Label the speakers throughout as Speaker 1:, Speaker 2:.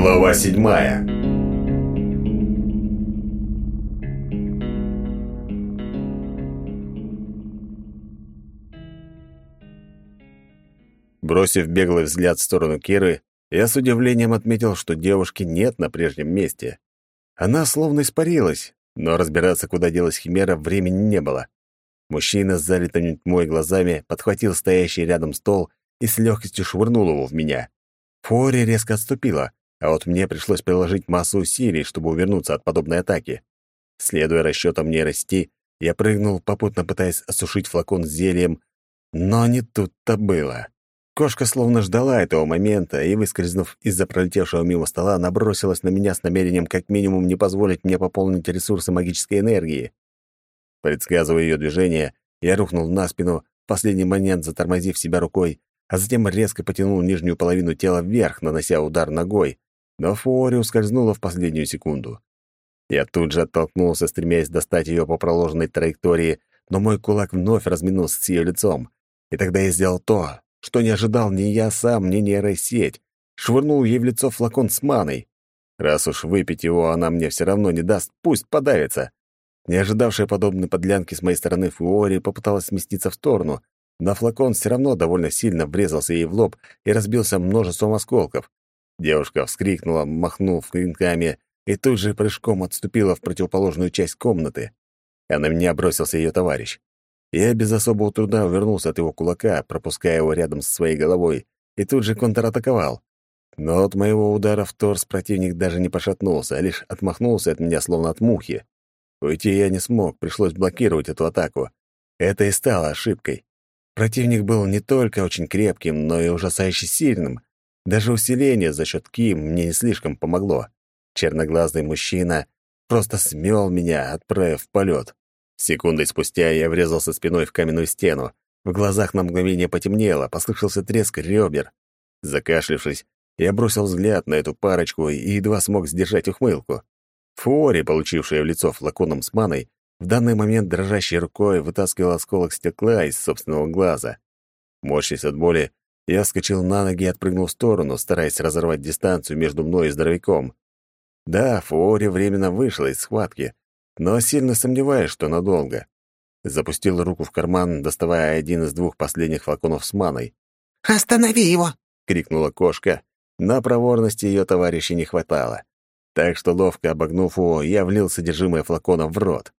Speaker 1: Глава седьмая. Бросив беглый взгляд в сторону Киры, я с удивлением отметил, что девушки нет на прежнем месте. Она словно испарилась, но разбираться, куда делась Химера, времени не было. Мужчина с залитыми тьмой глазами подхватил стоящий рядом стол и с легкостью швырнул его в меня. Фори резко отступила, а вот мне пришлось приложить массу усилий, чтобы увернуться от подобной атаки. Следуя расчетам нейрости, я прыгнул, попутно пытаясь осушить флакон с зельем, но не тут-то было. Кошка словно ждала этого момента и, выскользнув из-за пролетевшего мимо стола, набросилась на меня с намерением как минимум не позволить мне пополнить ресурсы магической энергии. Предсказывая ее движение, я рухнул на спину, в последний момент затормозив себя рукой, а затем резко потянул нижнюю половину тела вверх, нанося удар ногой, но Фори ускользнула в последнюю секунду. Я тут же оттолкнулся, стремясь достать ее по проложенной траектории, но мой кулак вновь разминулся с ее лицом. И тогда я сделал то, что не ожидал ни я сам, ни нейросеть. Швырнул ей в лицо флакон с маной. Раз уж выпить его она мне все равно не даст, пусть подавится. Не ожидавшая подобной подлянки с моей стороны Фуори попыталась сместиться в сторону, но флакон все равно довольно сильно врезался ей в лоб и разбился множеством осколков. Девушка вскрикнула, махнув клинками, и тут же прыжком отступила в противоположную часть комнаты. А на меня бросился ее товарищ. Я без особого труда увернулся от его кулака, пропуская его рядом со своей головой, и тут же контратаковал. Но от моего удара в торс противник даже не пошатнулся, а лишь отмахнулся от меня, словно от мухи. Уйти я не смог, пришлось блокировать эту атаку. Это и стало ошибкой. Противник был не только очень крепким, но и ужасающе сильным, даже усиление за счет Ким мне не слишком помогло. Черноглазый мужчина просто смел меня, отправив в полет. Секундой спустя я врезался спиной в каменную стену. В глазах на мгновение потемнело, послышался треск ребер. Закашлившись, я бросил взгляд на эту парочку и едва смог сдержать ухмылку. Фуори, получившая в лицо флаконом с маной, в данный момент дрожащей рукой вытаскивала осколок стекла из собственного глаза. Морщись от боли, я вскочил на ноги и отпрыгнул в сторону, стараясь разорвать дистанцию между мной и здоровяком. Да, Фуори временно вышла из схватки, но сильно сомневаюсь, что надолго. Запустил руку в карман, доставая один из двух последних флаконов с маной.
Speaker 2: «Останови его!»
Speaker 1: — крикнула кошка. На проворности ее товарищей не хватало. Так что, ловко обогнув его, я влил содержимое флакона в рот.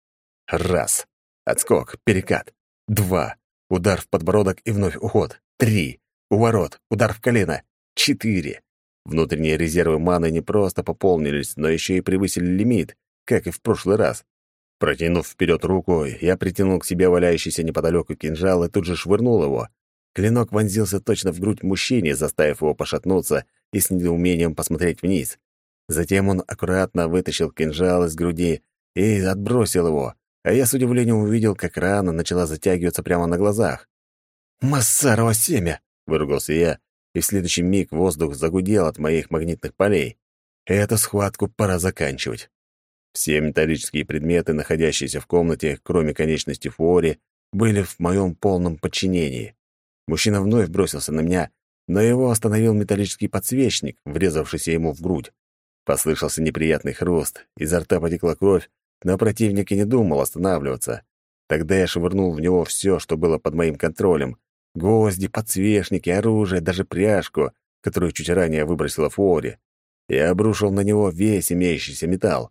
Speaker 1: Раз. Отскок, перекат. Два. Удар в подбородок и вновь уход. Три. Уворот, удар в колено. Четыре. Внутренние резервы маны не просто пополнились, но еще и превысили лимит, как и в прошлый раз. Протянув вперед руку, я притянул к себе валяющийся неподалеку кинжал и тут же швырнул его. Клинок вонзился точно в грудь мужчине, заставив его пошатнуться и с недоумением посмотреть вниз. Затем он аккуратно вытащил кинжал из груди и отбросил его, а я с удивлением увидел, как рана начала затягиваться прямо на глазах. «Массарова семя!» Выругался я, и в следующий миг воздух загудел от моих магнитных полей. Эту схватку пора заканчивать. Все металлические предметы, находящиеся в комнате, кроме конечности Фуори, были в моем полном подчинении. Мужчина вновь бросился на меня, но его остановил металлический подсвечник, врезавшийся ему в грудь. Послышался неприятный хруст, изо рта потекла кровь, но противник и не думал останавливаться. Тогда я швырнул в него все, что было под моим контролем, гвозди, подсвечники, оружие, даже пряжку, которую чуть ранее выбросила Флори. Я обрушил на него весь имеющийся металл.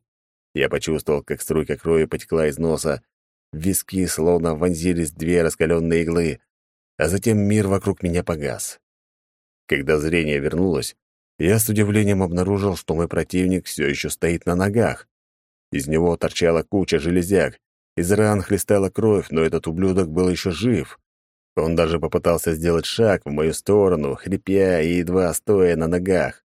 Speaker 1: Я почувствовал, как струйка крови потекла из носа, в виски словно вонзились две раскаленные иглы, а затем мир вокруг меня погас. Когда зрение вернулось, я с удивлением обнаружил, что мой противник все еще стоит на ногах. Из него торчала куча железяк, из ран хлестала кровь, но этот ублюдок был еще жив. Он даже попытался сделать шаг в мою сторону, хрипя и едва стоя на ногах.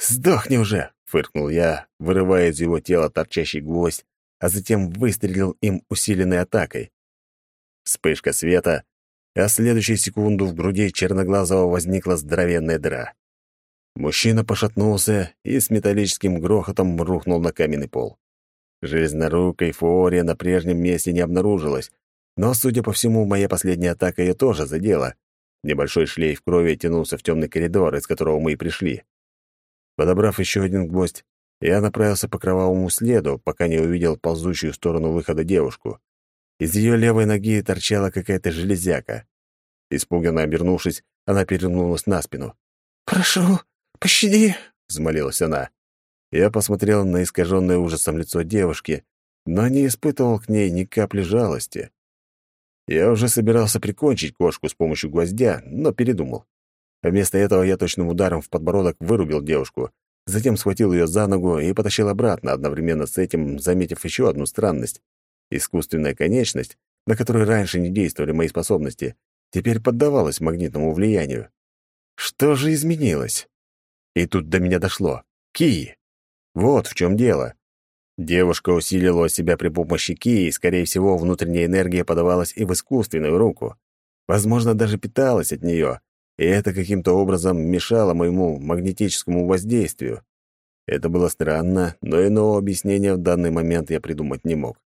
Speaker 1: «Сдохни уже!» — фыркнул я, вырывая из его тела торчащий гвоздь, а затем выстрелил им усиленной атакой. Вспышка света, а в следующую секунду в груди черноглазого возникла здоровенная дыра. Мужчина пошатнулся и с металлическим грохотом рухнул на каменный пол. Железнорукой Фория на прежнем месте не обнаружилась, но, судя по всему, моя последняя атака ее тоже задела. Небольшой шлейф крови тянулся в темный коридор, из которого мы и пришли. Подобрав еще один гвоздь, я направился по кровавому следу, пока не увидел ползущую в сторону выхода девушку. Из ее левой ноги торчала какая-то железяка. Испуганно обернувшись, она перевернулась на спину.
Speaker 2: «Прошу, пощади!»
Speaker 1: — взмолилась она. Я посмотрел на искаженное ужасом лицо девушки, но не испытывал к ней ни капли жалости. Я уже собирался прикончить кошку с помощью гвоздя, но передумал. Вместо этого я точным ударом в подбородок вырубил девушку, затем схватил ее за ногу и потащил обратно, одновременно с этим заметив еще одну странность. Искусственная конечность, на которой раньше не действовали мои способности, теперь поддавалась магнитному влиянию. Что же изменилось? И тут до меня дошло. Ки! Вот в чем дело. Девушка усилила себя при помощи ки, и, скорее всего, внутренняя энергия подавалась и в искусственную руку. Возможно, даже питалась от нее, и это каким-то образом мешало моему магнетическому воздействию. Это было странно, но иного объяснения в данный момент я придумать не мог.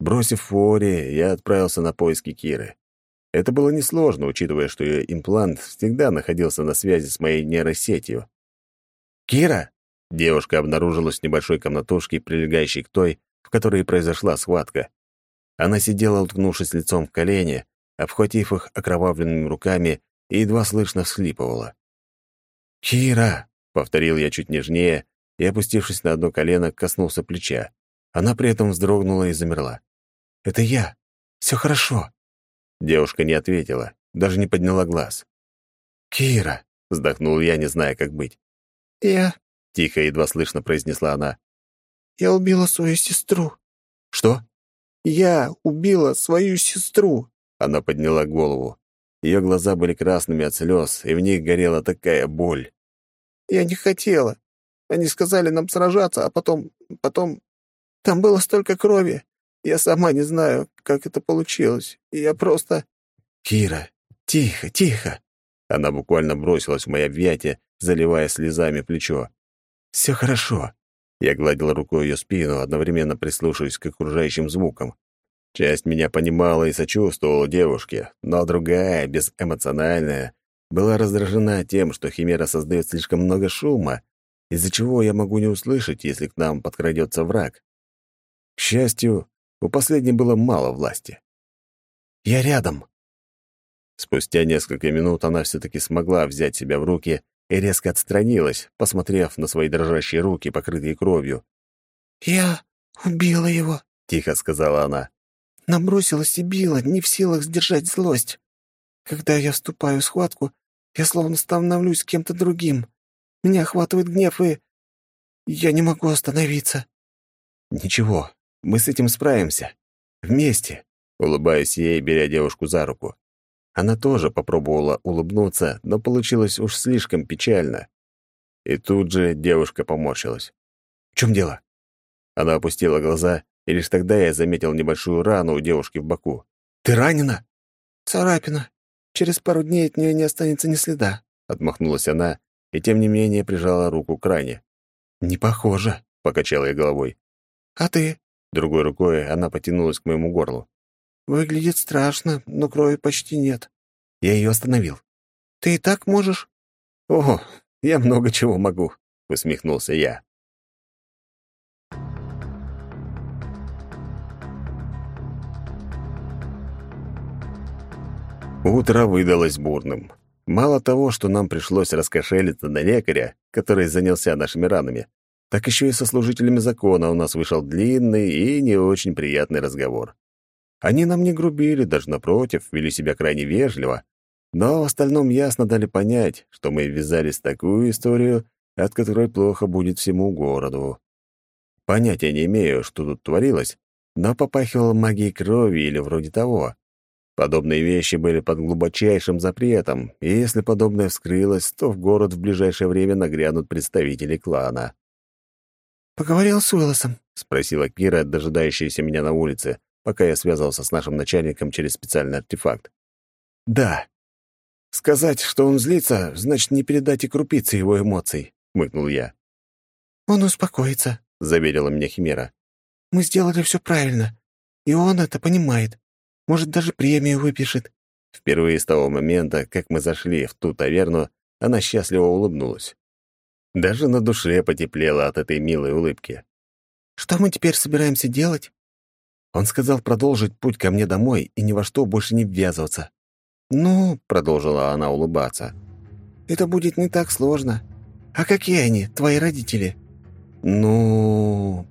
Speaker 1: Бросив Фори, я отправился на поиски Киры. Это было несложно, учитывая, что ее имплант всегда находился на связи с моей нейросетью. «Кира!» Девушка обнаружилась в небольшой комнатушке, прилегающей к той, в которой произошла схватка. Она сидела, уткнувшись лицом в колени, обхватив их окровавленными руками и едва слышно всхлипывала. «Кира!» — повторил я чуть нежнее и, опустившись на одно колено, коснулся плеча. Она при этом вздрогнула и замерла. «Это я. Все хорошо». Девушка не ответила, даже не подняла глаз. «Кира!» — вздохнул я, не зная, как быть.
Speaker 2: «Я...»
Speaker 1: — тихо, и едва слышно произнесла она.
Speaker 2: «Я убила свою сестру».
Speaker 1: «Что?»
Speaker 2: «Я убила свою сестру», —
Speaker 1: она подняла голову. Ее глаза были красными от слез, и в них горела такая боль.
Speaker 2: «Я не хотела. Они сказали нам сражаться, а потом... потом... Там было столько крови. Я сама не знаю, как это получилось. Я просто...»
Speaker 1: «Кира, тихо, тихо!» Она буквально бросилась в мои объятие, заливая слезами плечо. Все хорошо». Я гладил рукой ее спину, одновременно прислушиваясь к окружающим звукам. Часть меня понимала и сочувствовала девушке, но другая, безэмоциональная, была раздражена тем, что Химера создает слишком много шума, из-за чего я могу не услышать, если к нам подкрадется враг. К счастью, у последней было мало власти. «Я рядом!» Спустя несколько минут она все таки смогла взять себя в руки и резко отстранилась, посмотрев на свои дрожащие руки, покрытые кровью.
Speaker 2: «Я убила его», —
Speaker 1: тихо сказала она.
Speaker 2: «Набросилась и била, не в силах сдержать злость. Когда я вступаю в схватку, я словно становлюсь кем-то другим. Меня охватывает гнев, и... Я не могу остановиться».
Speaker 1: «Ничего, мы с этим справимся. Вместе», — улыбаюсь ей, беря девушку за руку. Она тоже попробовала улыбнуться, но получилось уж слишком печально. И тут же девушка поморщилась. «В чем дело?» Она опустила глаза, и лишь тогда я заметил небольшую рану у девушки в боку. «Ты ранена?»
Speaker 2: «Царапина. Через пару дней от нее не останется ни следа», —
Speaker 1: отмахнулась она, и тем не менее прижала руку к ране. «Не похоже», — покачала я головой.
Speaker 2: «А ты?»
Speaker 1: Другой рукой она потянулась к моему горлу.
Speaker 2: «Выглядит страшно, но крови почти нет.
Speaker 1: Я ее остановил.
Speaker 2: «Ты и так можешь?»
Speaker 1: «О, я много чего могу», — усмехнулся я. Утро выдалось бурным. Мало того, что нам пришлось раскошелиться на лекаря, который занялся нашими ранами, так еще и со служителями закона у нас вышел длинный и не очень приятный разговор. Они нам не грубили, даже напротив, вели себя крайне вежливо, но в остальном ясно дали понять, что мы ввязались в такую историю, от которой плохо будет всему городу. Понятия не имею, что тут творилось, но попахивало магией крови или вроде того. Подобные вещи были под глубочайшим запретом, и если подобное вскрылось, то в город в ближайшее время нагрянут представители клана.
Speaker 2: «Поговорил с Уиллосом?»
Speaker 1: — спросила Кира, дожидающаяся меня на улице, пока я связывался с нашим начальником через специальный артефакт. «Да», «Сказать, что он злится, значит не передать и крупицы его эмоций», — мыкнул я.
Speaker 2: «Он успокоится», — заверила меня Химера. «Мы сделали все правильно, и он это понимает. Может, даже премию выпишет».
Speaker 1: Впервые с того момента, как мы зашли в ту таверну, она счастливо улыбнулась. Даже на душе потеплело от этой милой улыбки.
Speaker 2: «Что мы теперь собираемся делать?»
Speaker 1: Он сказал продолжить путь ко мне домой и ни во что больше не ввязываться.
Speaker 2: «Ну», — продолжила она улыбаться, — «это будет не так сложно. А какие они, твои родители?»
Speaker 1: «Ну...»